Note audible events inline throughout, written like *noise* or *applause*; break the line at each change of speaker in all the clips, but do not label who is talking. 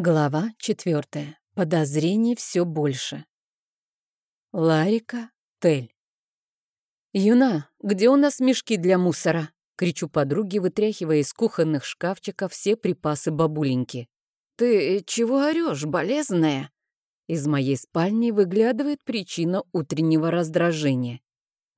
Глава четвертая. Подозрений все больше. Ларика Тель. «Юна, где у нас мешки для мусора?» — кричу подруге, вытряхивая из кухонных шкафчиков все припасы бабуленьки. «Ты чего орешь, болезная?» Из моей спальни выглядывает причина утреннего раздражения.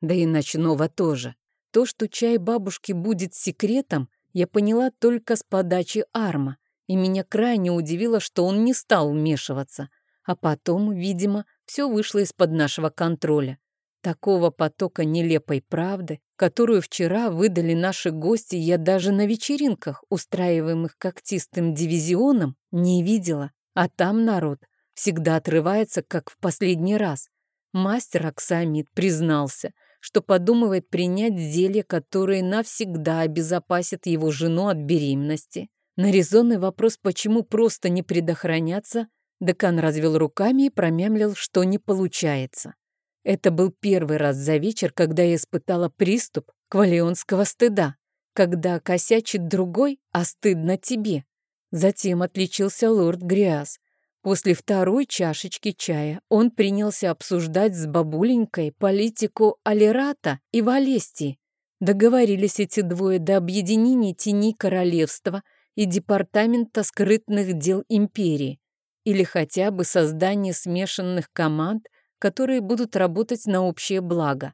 Да и ночного тоже. То, что чай бабушки будет секретом, я поняла только с подачи Арма и меня крайне удивило, что он не стал вмешиваться. А потом, видимо, все вышло из-под нашего контроля. Такого потока нелепой правды, которую вчера выдали наши гости, я даже на вечеринках, устраиваемых когтистым дивизионом, не видела. А там народ всегда отрывается, как в последний раз. Мастер Аксамит признался, что подумывает принять зелье, которое навсегда обезопасит его жену от беременности. На резонный вопрос, почему просто не предохраняться, декан развел руками и промямлил, что не получается. Это был первый раз за вечер, когда я испытала приступ квалионского стыда, когда косячит другой, а стыдно тебе. Затем отличился лорд Гряз. После второй чашечки чая он принялся обсуждать с бабуленькой политику Алирата и Валестии. Договорились эти двое до объединения тени королевства – и Департамента скрытных дел империи, или хотя бы создание смешанных команд, которые будут работать на общее благо.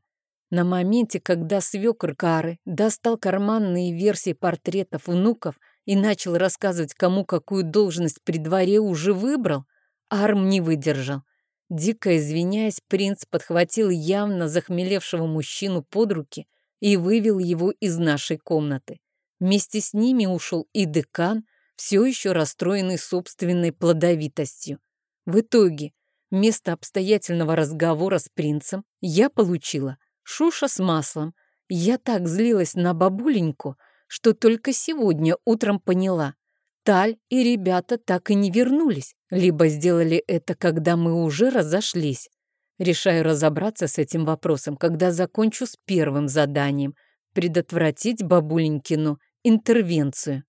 На моменте, когда свекр Кары достал карманные версии портретов внуков и начал рассказывать, кому какую должность при дворе уже выбрал, Арм не выдержал. Дико извиняясь, принц подхватил явно захмелевшего мужчину под руки и вывел его из нашей комнаты. Вместе с ними ушел и декан, все еще расстроенный собственной плодовитостью. В итоге, вместо обстоятельного разговора с принцем, я получила шуша с маслом. Я так злилась на бабуленьку, что только сегодня утром поняла. Таль и ребята так и не вернулись, либо сделали это, когда мы уже разошлись. Решаю разобраться с этим вопросом, когда закончу с первым заданием — предотвратить бабуленькину интервенцию.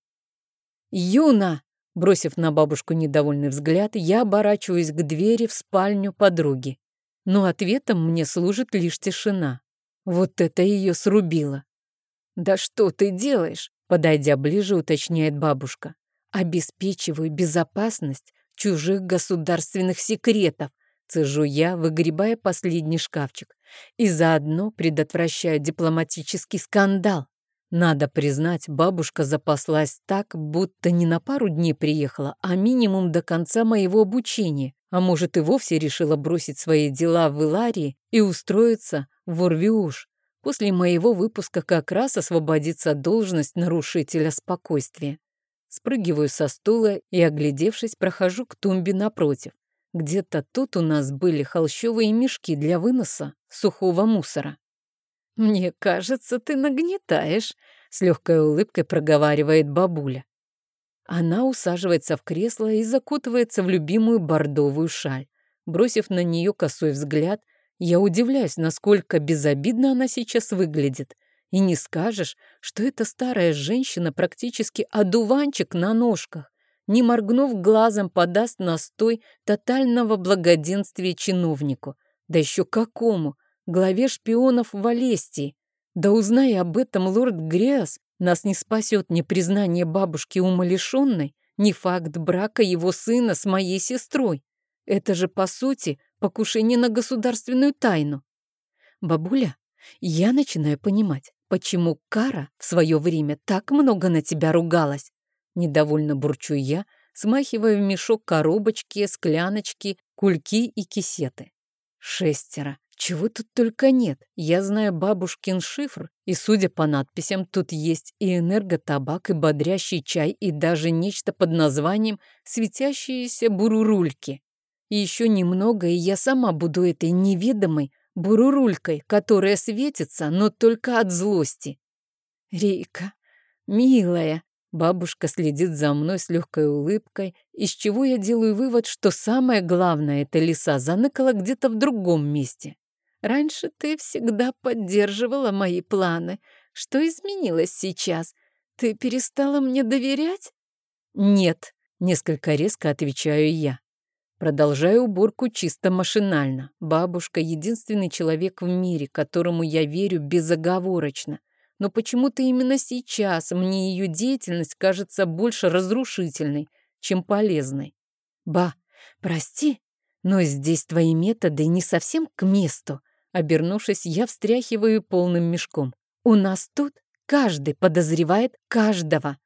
«Юна!» Бросив на бабушку недовольный взгляд, я оборачиваюсь к двери в спальню подруги. Но ответом мне служит лишь тишина. Вот это ее срубило. «Да что ты делаешь?» Подойдя ближе, уточняет бабушка. «Обеспечиваю безопасность чужих государственных секретов», цежу я, выгребая последний шкафчик. «И заодно предотвращаю дипломатический скандал». Надо признать, бабушка запаслась так, будто не на пару дней приехала, а минимум до конца моего обучения, а может и вовсе решила бросить свои дела в Иларии и устроиться в Орвиуш. После моего выпуска как раз освободится должность нарушителя спокойствия. Спрыгиваю со стула и, оглядевшись, прохожу к тумбе напротив. Где-то тут у нас были холщовые мешки для выноса сухого мусора. «Мне кажется, ты нагнетаешь», — с легкой улыбкой проговаривает бабуля. Она усаживается в кресло и закутывается в любимую бордовую шаль. Бросив на нее косой взгляд, я удивляюсь, насколько безобидно она сейчас выглядит. И не скажешь, что эта старая женщина практически одуванчик на ножках. Не моргнув глазом, подаст настой тотального благоденствия чиновнику. Да еще какому! Главе шпионов в Алестии. Да узнай об этом лорд Гриас, нас не спасет ни признание бабушки умалишенной, ни факт брака его сына с моей сестрой. Это же, по сути, покушение на государственную тайну. Бабуля, я начинаю понимать, почему Кара в свое время так много на тебя ругалась. Недовольно бурчу я, смахивая в мешок коробочки, скляночки, кульки и кисеты. Шестеро. Чего тут только нет. Я знаю бабушкин шифр, и, судя по надписям, тут есть и энерготабак, и бодрящий чай, и даже нечто под названием «светящиеся бурурульки». И еще немного, и я сама буду этой неведомой бурурулькой, которая светится, но только от злости. Рейка, милая, бабушка следит за мной с легкой улыбкой, из чего я делаю вывод, что самое главное эта лиса заныкала где-то в другом месте. Раньше ты всегда поддерживала мои планы. Что изменилось сейчас? Ты перестала мне доверять? Нет. Несколько резко отвечаю я. Продолжаю уборку чисто машинально. Бабушка — единственный человек в мире, которому я верю безоговорочно. Но почему-то именно сейчас мне ее деятельность кажется больше разрушительной, чем полезной. Ба, прости, но здесь твои методы не совсем к месту. Обернувшись, я встряхиваю полным мешком. У нас тут каждый подозревает каждого.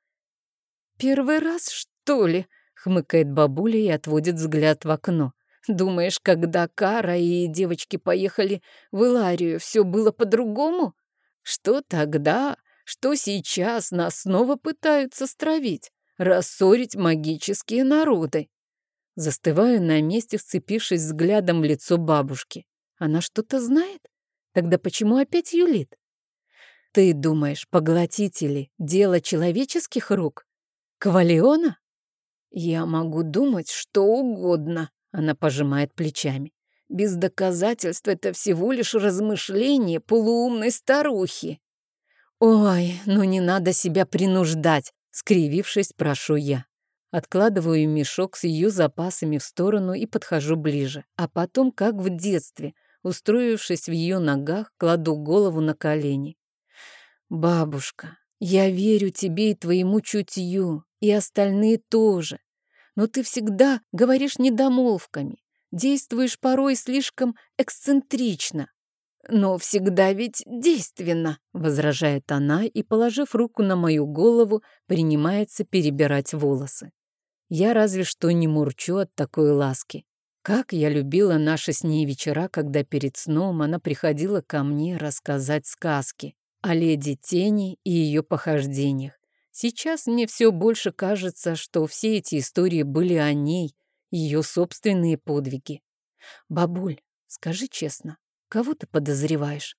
Первый раз, что ли? Хмыкает бабуля и отводит взгляд в окно. Думаешь, когда Кара и девочки поехали в Иларию, все было по-другому? Что тогда, что сейчас нас снова пытаются стравить, рассорить магические народы? Застываю на месте, вцепившись взглядом в лицо бабушки. Она что-то знает? Тогда почему опять юлит? Ты думаешь, поглотители — дело человеческих рук? Кавалиона? «Я могу думать что угодно», — она пожимает плечами. «Без доказательств это всего лишь размышление полуумной старухи». «Ой, ну не надо себя принуждать», — скривившись, прошу я. Откладываю мешок с ее запасами в сторону и подхожу ближе. А потом, как в детстве, устроившись в ее ногах, кладу голову на колени. «Бабушка, я верю тебе и твоему чутью и остальные тоже. Но ты всегда говоришь недомолвками, действуешь порой слишком эксцентрично. Но всегда ведь действенно, возражает она и, положив руку на мою голову, принимается перебирать волосы. Я разве что не мурчу от такой ласки. Как я любила наши с ней вечера, когда перед сном она приходила ко мне рассказать сказки о леди Тени и ее похождениях. Сейчас мне все больше кажется, что все эти истории были о ней, ее собственные подвиги. Бабуль, скажи честно, кого ты подозреваешь?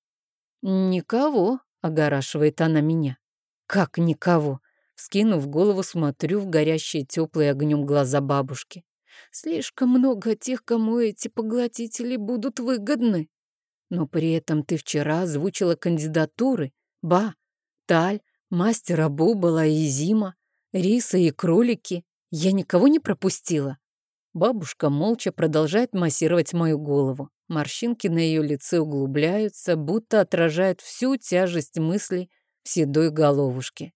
Никого, огорашивает она меня. Как никого? Скинув голову, смотрю в горящие теплые огнем глаза бабушки. Слишком много тех, кому эти поглотители будут выгодны. Но при этом ты вчера озвучила кандидатуры. Ба, Таль, Мастера Бубала и Зима, Риса и кролики. Я никого не пропустила. Бабушка молча продолжает массировать мою голову. Морщинки на ее лице углубляются, будто отражают всю тяжесть мыслей в седой головушке.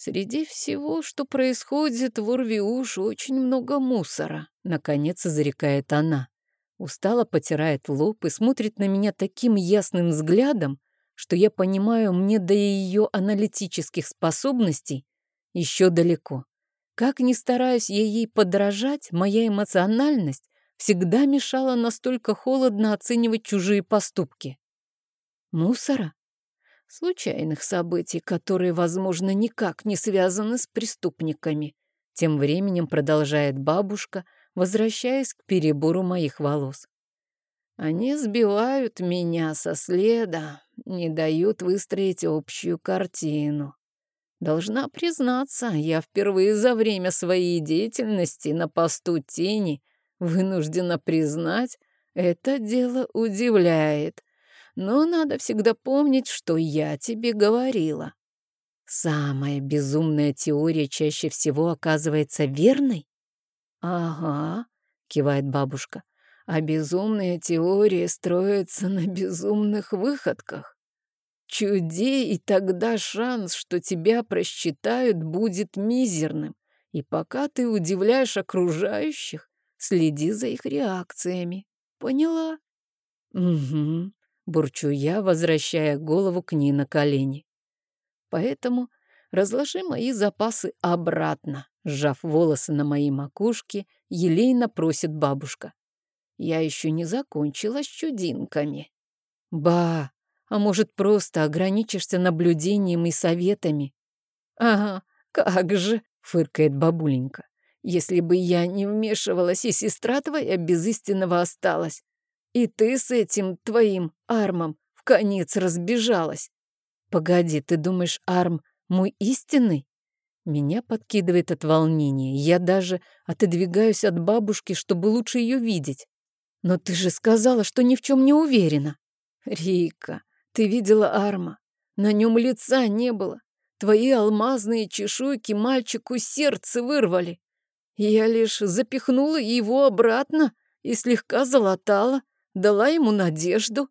Среди всего, что происходит в Урвиуш, очень много мусора, наконец зарекает она. Устало потирает лоб и смотрит на меня таким ясным взглядом, что я понимаю, мне до ее аналитических способностей еще далеко. Как ни стараюсь я ей подражать, моя эмоциональность всегда мешала настолько холодно оценивать чужие поступки. Мусора? Случайных событий, которые, возможно, никак не связаны с преступниками. Тем временем продолжает бабушка, возвращаясь к перебору моих волос. Они сбивают меня со следа, не дают выстроить общую картину. Должна признаться, я впервые за время своей деятельности на посту тени вынуждена признать, это дело удивляет. Но надо всегда помнить, что я тебе говорила. Самая безумная теория чаще всего оказывается верной? Ага, кивает бабушка а безумные теории строятся на безумных выходках. Чуди, и тогда шанс, что тебя просчитают, будет мизерным. И пока ты удивляешь окружающих, следи за их реакциями. Поняла? Угу, бурчу я, возвращая голову к ней на колени. Поэтому разложи мои запасы обратно. Сжав волосы на моей макушке, елейно просит бабушка. Я еще не закончила с чудинками. Ба, а может, просто ограничишься наблюдением и советами? Ага, как же, фыркает бабуленька. Если бы я не вмешивалась, и сестра твоя без истинного осталась. И ты с этим твоим армом в конец разбежалась. Погоди, ты думаешь, арм мой истинный? Меня подкидывает от волнения. Я даже отодвигаюсь от бабушки, чтобы лучше ее видеть. Но ты же сказала, что ни в чем не уверена. Рика, ты видела Арма. На нем лица не было. Твои алмазные чешуйки мальчику сердце вырвали. Я лишь запихнула его обратно и слегка залатала, дала ему надежду.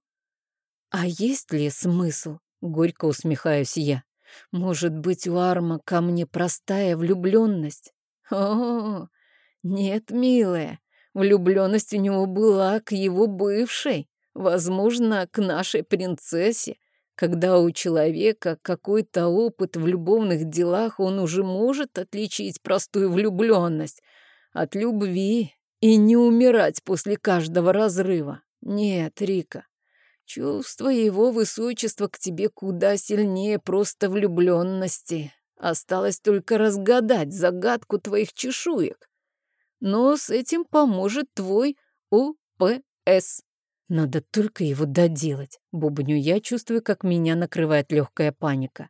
А есть ли смысл? Горько усмехаюсь я. Может быть, у Арма ко мне простая влюбленность? О, нет, милая, влюбленность у него была к его бывшей, возможно, к нашей принцессе. Когда у человека какой-то опыт в любовных делах, он уже может отличить простую влюбленность от любви и не умирать после каждого разрыва. Нет, Рика, чувство его высочества к тебе куда сильнее просто влюбленности. Осталось только разгадать загадку твоих чешуек. Но с этим поможет твой УПС. Надо только его доделать. Бубню я чувствую, как меня накрывает легкая паника.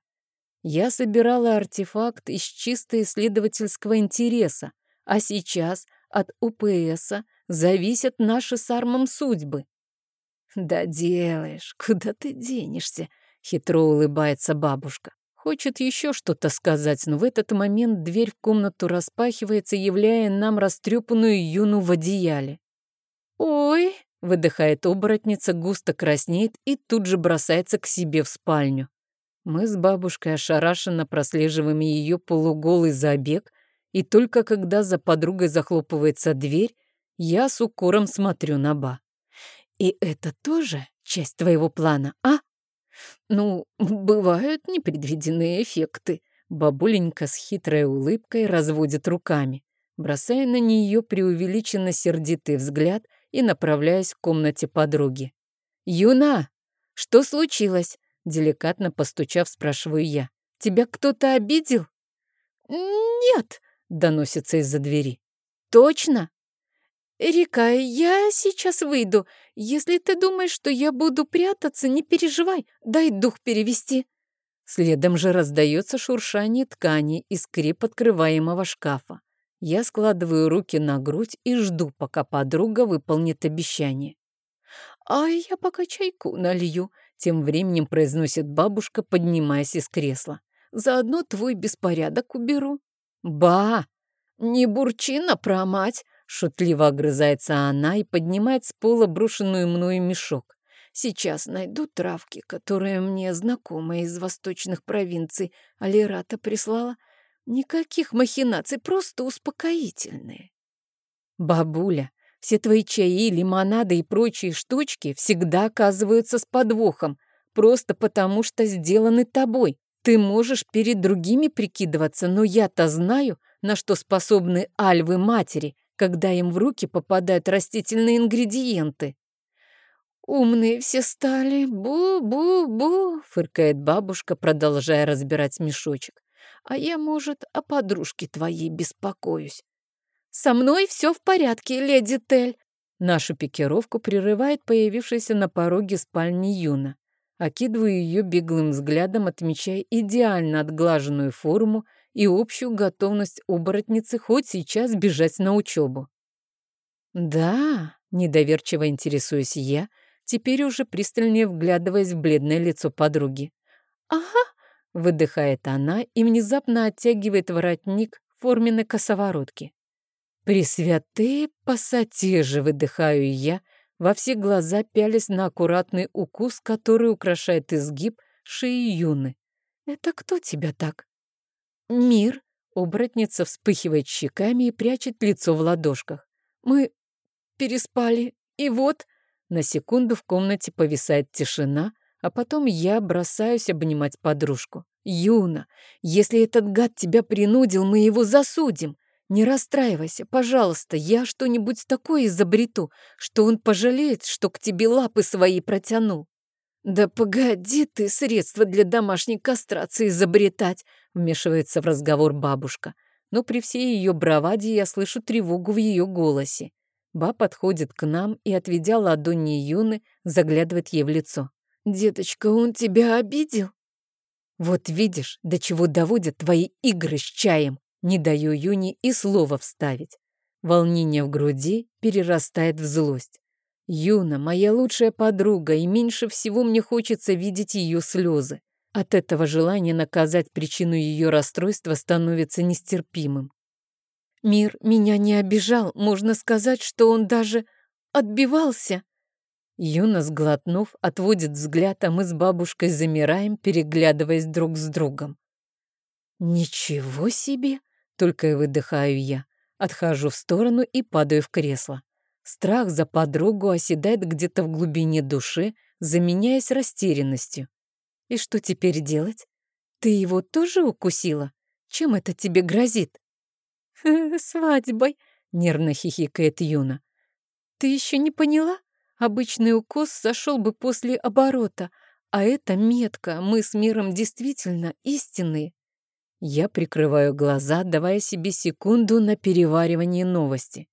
Я собирала артефакт из чисто исследовательского интереса, а сейчас от УПСа зависят наши с Армом судьбы. «Да делаешь, куда ты денешься?» — хитро улыбается бабушка. Хочет еще что-то сказать, но в этот момент дверь в комнату распахивается, являя нам растрепанную юну в одеяле. «Ой!» — выдыхает оборотница, густо краснеет и тут же бросается к себе в спальню. Мы с бабушкой ошарашенно прослеживаем ее полуголый забег, и только когда за подругой захлопывается дверь, я с укором смотрю на Ба. «И это тоже часть твоего плана, а?» «Ну, бывают непредвиденные эффекты», — бабуленька с хитрой улыбкой разводит руками, бросая на нее преувеличенно сердитый взгляд и направляясь к комнате подруги. «Юна, что случилось?» — деликатно постучав, спрашиваю я. «Тебя кто-то обидел?» «Нет», — доносится из-за двери. «Точно?» «Рика, я сейчас выйду. Если ты думаешь, что я буду прятаться, не переживай, дай дух перевести». Следом же раздается шуршание ткани и скрип открываемого шкафа. Я складываю руки на грудь и жду, пока подруга выполнит обещание. «А я пока чайку налью», — тем временем произносит бабушка, поднимаясь из кресла. «Заодно твой беспорядок уберу». «Ба! Не бурчи на промать!» — шутливо огрызается она и поднимает с пола брошенную мною мешок. «Сейчас найду травки, которые мне знакомая из восточных провинций Алирата прислала. Никаких махинаций, просто успокоительные». «Бабуля, все твои чаи, лимонады и прочие штучки всегда оказываются с подвохом, просто потому что сделаны тобой. Ты можешь перед другими прикидываться, но я-то знаю, на что способны альвы-матери, когда им в руки попадают растительные ингредиенты. «Умные все стали, бу-бу-бу», — фыркает бабушка, продолжая разбирать мешочек. «А я, может, о подружке твоей беспокоюсь». «Со мной все в порядке, леди Тель». Нашу пикировку прерывает появившаяся на пороге спальни Юна. Окидываю ее беглым взглядом, отмечая идеально отглаженную форму и общую готовность оборотницы хоть сейчас бежать на учебу. «Да», — недоверчиво интересуюсь я, теперь уже пристальнее вглядываясь в бледное лицо подруги. «Ага», — выдыхает она и внезапно оттягивает воротник форменной косоворотки. «Пресвятые пассатижи», — выдыхаю я, — во все глаза пялись на аккуратный укус, который украшает изгиб шеи Юны. «Это кто тебя так?» «Мир», — оборотница вспыхивает щеками и прячет лицо в ладошках. «Мы переспали, и вот...» На секунду в комнате повисает тишина, а потом я бросаюсь обнимать подружку. «Юна, если этот гад тебя принудил, мы его засудим. «Не расстраивайся, пожалуйста, я что-нибудь такое изобрету, что он пожалеет, что к тебе лапы свои протянул». «Да погоди ты средства для домашней кастрации изобретать», вмешивается в разговор бабушка. Но при всей ее браваде я слышу тревогу в ее голосе. Ба подходит к нам и, отведя ладони Юны, заглядывает ей в лицо. «Деточка, он тебя обидел?» «Вот видишь, до чего доводят твои игры с чаем», не даю Юне и слова вставить. Волнение в груди перерастает в злость. Юна, моя лучшая подруга, и меньше всего мне хочется видеть ее слезы. От этого желания наказать причину ее расстройства становится нестерпимым. Мир меня не обижал, можно сказать, что он даже отбивался. Юна, сглотнув, отводит взгляд, а мы с бабушкой замираем, переглядываясь друг с другом. «Ничего себе!» — только и выдыхаю я. Отхожу в сторону и падаю в кресло. Страх за подругу оседает где-то в глубине души, заменяясь растерянностью. И что теперь делать? Ты его тоже укусила? Чем это тебе грозит? *laughs* «Свадьбой», — нервно хихикает Юна. «Ты еще не поняла? Обычный укус сошел бы после оборота, а это метка, мы с миром действительно истинные». Я прикрываю глаза, давая себе секунду на переваривание новости.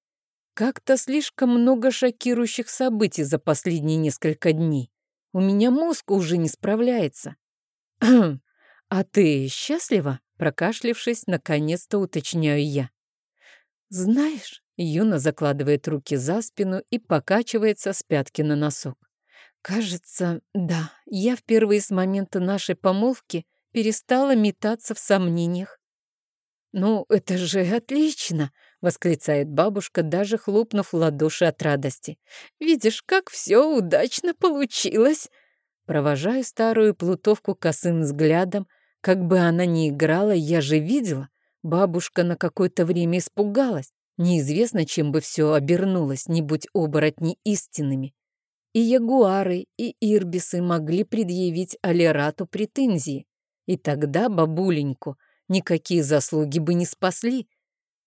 Как-то слишком много шокирующих событий за последние несколько дней. У меня мозг уже не справляется. «А ты счастлива?» Прокашлившись, наконец-то уточняю я. «Знаешь...» — Юна закладывает руки за спину и покачивается с пятки на носок. «Кажется, да, я впервые с момента нашей помолвки перестала метаться в сомнениях. «Ну, это же отлично!» — восклицает бабушка, даже хлопнув ладоши от радости. «Видишь, как все удачно получилось!» Провожаю старую плутовку косым взглядом. Как бы она ни играла, я же видела. Бабушка на какое-то время испугалась. Неизвестно, чем бы все обернулось, не будь оборотни истинными. И ягуары, и ирбисы могли предъявить Алерату претензии. И тогда бабуленьку никакие заслуги бы не спасли.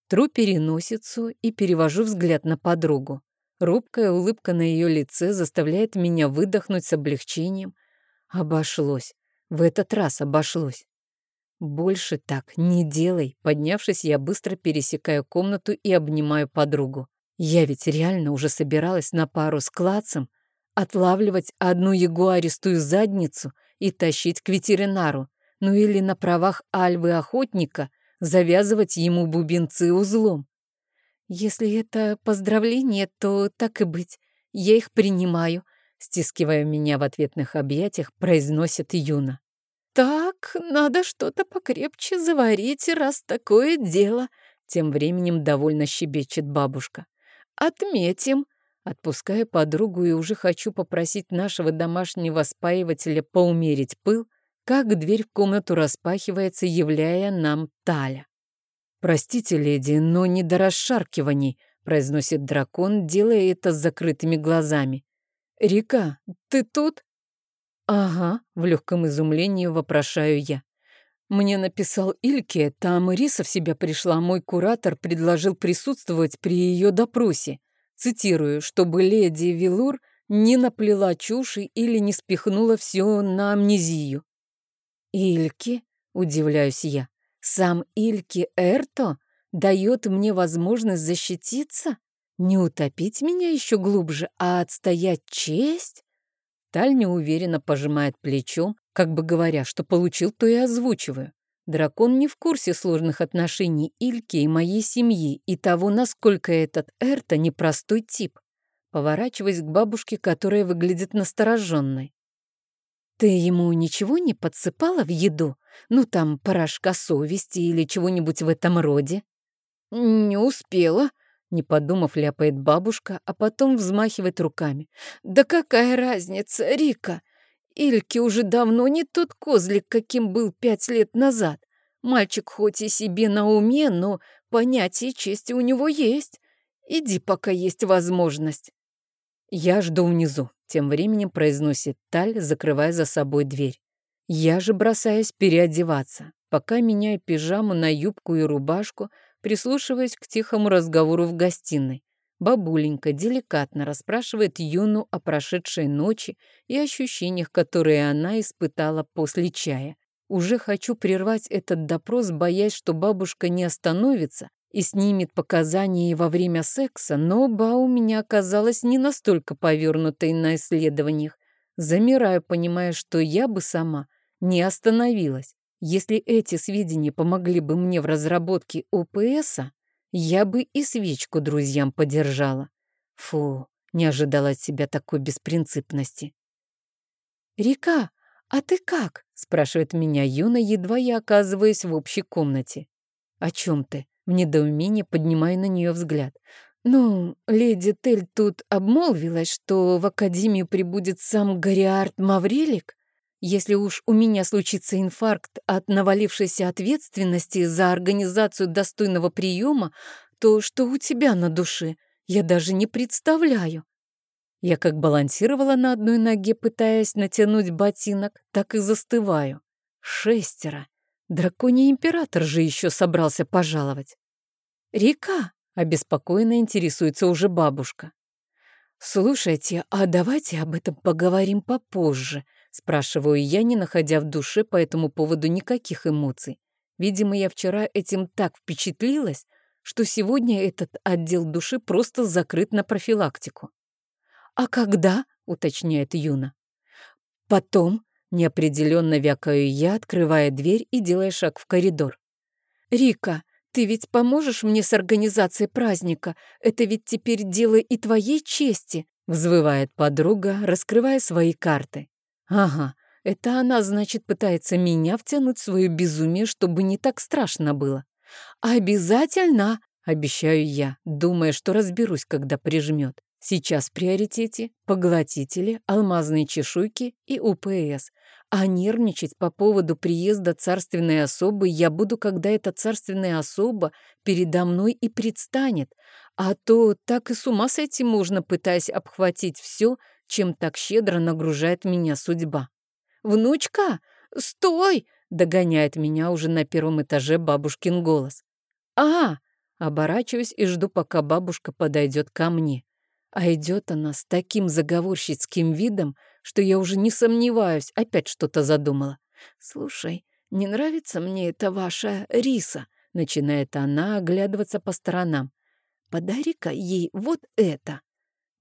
Тру переносицу и перевожу взгляд на подругу. Робкая улыбка на ее лице заставляет меня выдохнуть с облегчением. Обошлось. В этот раз обошлось. «Больше так не делай». Поднявшись, я быстро пересекаю комнату и обнимаю подругу. Я ведь реально уже собиралась на пару с клацем отлавливать одну ягуаристую задницу и тащить к ветеринару, ну или на правах альвы-охотника завязывать ему бубенцы узлом. «Если это поздравление, то так и быть, я их принимаю», стискивая меня в ответных объятиях, произносит Юна. «Так, надо что-то покрепче заварить, раз такое дело», тем временем довольно щебечет бабушка. «Отметим». Отпуская подругу и уже хочу попросить нашего домашнего спаивателя поумерить пыл, как дверь в комнату распахивается, являя нам Таля. «Простите, леди, но не до расшаркиваний», — произносит дракон, делая это с закрытыми глазами. «Рика, ты тут?» «Ага», — в легком изумлении вопрошаю я. Мне написал Ильке, там Ириса в себя пришла, мой куратор предложил присутствовать при ее допросе. Цитирую, чтобы леди Вилур не наплела чуши или не спихнула все на амнезию. «Ильки?» — удивляюсь я. «Сам Ильки Эрто дает мне возможность защититься? Не утопить меня еще глубже, а отстоять честь?» Таль неуверенно пожимает плечом, как бы говоря, что получил, то и озвучиваю. Дракон не в курсе сложных отношений Ильки и моей семьи и того, насколько этот Эрто непростой тип. Поворачиваясь к бабушке, которая выглядит настороженной. «Ты ему ничего не подсыпала в еду? Ну, там, порошка совести или чего-нибудь в этом роде?» «Не успела», — не подумав, ляпает бабушка, а потом взмахивает руками. «Да какая разница, Рика? Ильке уже давно не тот козлик, каким был пять лет назад. Мальчик хоть и себе на уме, но понятие чести у него есть. Иди, пока есть возможность». «Я жду внизу», — тем временем произносит Таль, закрывая за собой дверь. Я же бросаюсь переодеваться, пока меняю пижаму на юбку и рубашку, прислушиваясь к тихому разговору в гостиной. Бабуленька деликатно расспрашивает Юну о прошедшей ночи и ощущениях, которые она испытала после чая. Уже хочу прервать этот допрос, боясь, что бабушка не остановится и снимет показания во время секса, но Ба у меня оказалась не настолько повернутой на исследованиях. Замираю, понимая, что я бы сама не остановилась. Если эти сведения помогли бы мне в разработке ОПСа, я бы и свечку друзьям подержала. Фу, не ожидала от себя такой беспринципности. «Река, а ты как?» — спрашивает меня Юна, едва я оказываюсь в общей комнате. «О чем ты?» В недоумении поднимаю на нее взгляд. «Ну, леди Тель тут обмолвилась, что в Академию прибудет сам Гориард Маврелик. Если уж у меня случится инфаркт от навалившейся ответственности за организацию достойного приема, то что у тебя на душе? Я даже не представляю». Я как балансировала на одной ноге, пытаясь натянуть ботинок, так и застываю. Шестеро. Драконий император же еще собрался пожаловать. «Рика!» — обеспокоенно интересуется уже бабушка. «Слушайте, а давайте об этом поговорим попозже», — спрашиваю я, не находя в душе по этому поводу никаких эмоций. Видимо, я вчера этим так впечатлилась, что сегодня этот отдел души просто закрыт на профилактику. «А когда?» — уточняет Юна. «Потом», Неопределенно вякаю я, открывая дверь и делая шаг в коридор. «Рика, ты ведь поможешь мне с организацией праздника? Это ведь теперь дело и твоей чести», взвывает подруга, раскрывая свои карты. «Ага, это она, значит, пытается меня втянуть в свое безумие, чтобы не так страшно было. Обязательно!» — обещаю я, думая, что разберусь, когда прижмет. Сейчас в приоритете поглотители, алмазные чешуйки и УПС. А нервничать по поводу приезда царственной особы я буду, когда эта царственная особа передо мной и предстанет. А то так и с ума сойти можно, пытаясь обхватить все, чем так щедро нагружает меня судьба. «Внучка, стой!» — догоняет меня уже на первом этаже бабушкин голос. «А!» — оборачиваюсь и жду, пока бабушка подойдет ко мне. А идет она с таким заговорщицким видом, что я уже не сомневаюсь, опять что-то задумала. «Слушай, не нравится мне эта ваша риса», — начинает она оглядываться по сторонам. «Подари-ка ей вот это».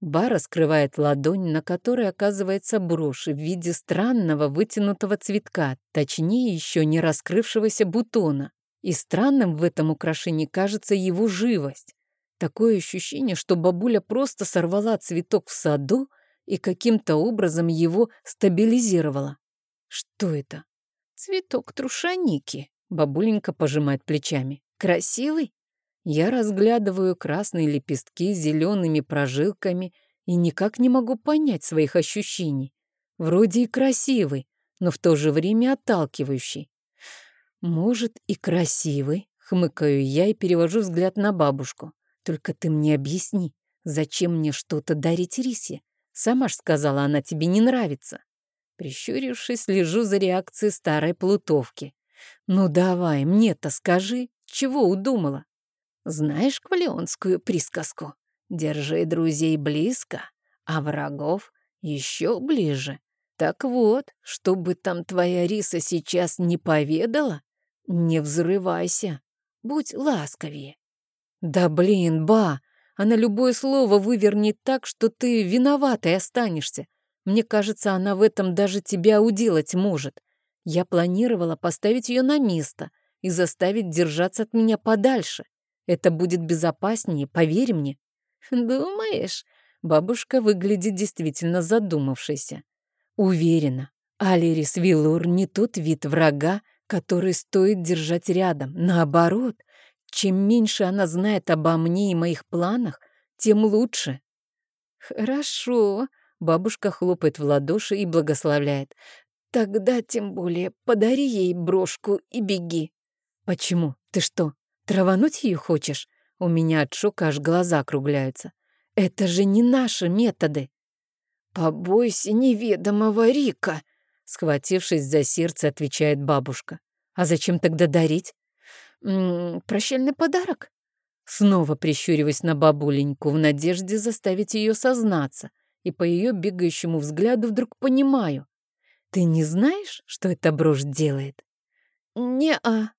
Ба раскрывает ладонь, на которой оказывается брошь в виде странного вытянутого цветка, точнее еще не раскрывшегося бутона. И странным в этом украшении кажется его живость. Такое ощущение, что бабуля просто сорвала цветок в саду и каким-то образом его стабилизировала. Что это? Цветок трушаники. Бабуленька пожимает плечами. Красивый? Я разглядываю красные лепестки с зелеными прожилками и никак не могу понять своих ощущений. Вроде и красивый, но в то же время отталкивающий. Может, и красивый, хмыкаю я и перевожу взгляд на бабушку. Только ты мне объясни, зачем мне что-то дарить Рисе? Сама ж сказала, она тебе не нравится. Прищурившись, лежу за реакцией старой плутовки. Ну давай, мне-то скажи, чего удумала? Знаешь квалионскую присказку? Держи друзей близко, а врагов еще ближе. Так вот, чтобы там твоя Риса сейчас не поведала, не взрывайся, будь ласковее. «Да блин, ба! Она любое слово вывернет так, что ты виноватой останешься. Мне кажется, она в этом даже тебя уделать может. Я планировала поставить ее на место и заставить держаться от меня подальше. Это будет безопаснее, поверь мне». «Думаешь?» Бабушка выглядит действительно задумавшейся. Уверена, Алирис Вилур не тот вид врага, который стоит держать рядом. Наоборот, чем меньше она знает обо мне и моих планах, тем лучше. Хорошо, бабушка хлопает в ладоши и благословляет. Тогда тем более подари ей брошку и беги. Почему? Ты что, травануть ее хочешь? У меня от шока аж глаза округляются. Это же не наши методы. Побойся неведомого Рика, схватившись за сердце, отвечает бабушка. А зачем тогда дарить? Прощальный подарок?» Снова прищуриваясь на бабуленьку в надежде заставить ее сознаться, и по ее бегающему взгляду вдруг понимаю. «Ты не знаешь, что эта брошь делает?» «Не-а».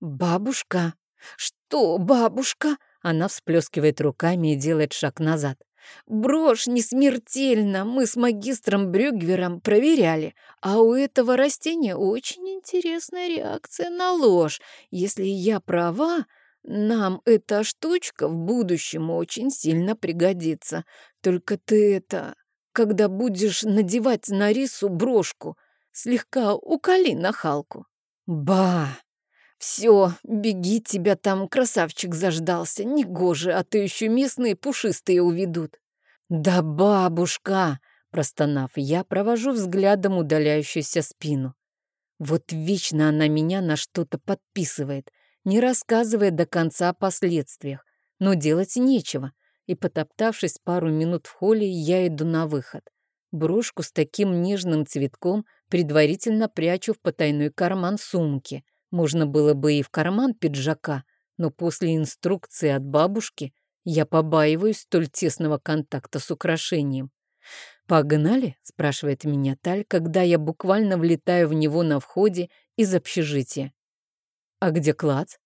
«Бабушка». «Что, бабушка?» Она всплескивает руками и делает шаг назад. Брошь не смертельна, мы с магистром Брюгвером проверяли, а у этого растения очень интересная реакция на ложь. Если я права, нам эта штучка в будущем очень сильно пригодится. Только ты это, когда будешь надевать на рису брошку, слегка уколи нахалку. Ба! Все, беги, тебя там красавчик заждался. Негоже, а то еще местные пушистые уведут. Да бабушка, простонав, я провожу взглядом удаляющуюся спину. Вот вечно она меня на что-то подписывает, не рассказывая до конца о последствиях. Но делать нечего. И, потоптавшись пару минут в холле, я иду на выход. Брошку с таким нежным цветком предварительно прячу в потайной карман сумки. Можно было бы и в карман пиджака, но после инструкции от бабушки я побаиваюсь столь тесного контакта с украшением. «Погнали?» — спрашивает меня Таль, когда я буквально влетаю в него на входе из общежития. «А где Клац?»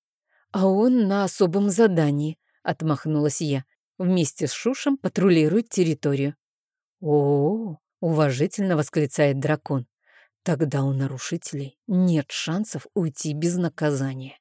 «А он на особом задании», — отмахнулась я. «Вместе с Шушем патрулирует территорию». «О-о-о!» — уважительно восклицает дракон. «Тогда у нарушителей нет шансов уйти без наказания».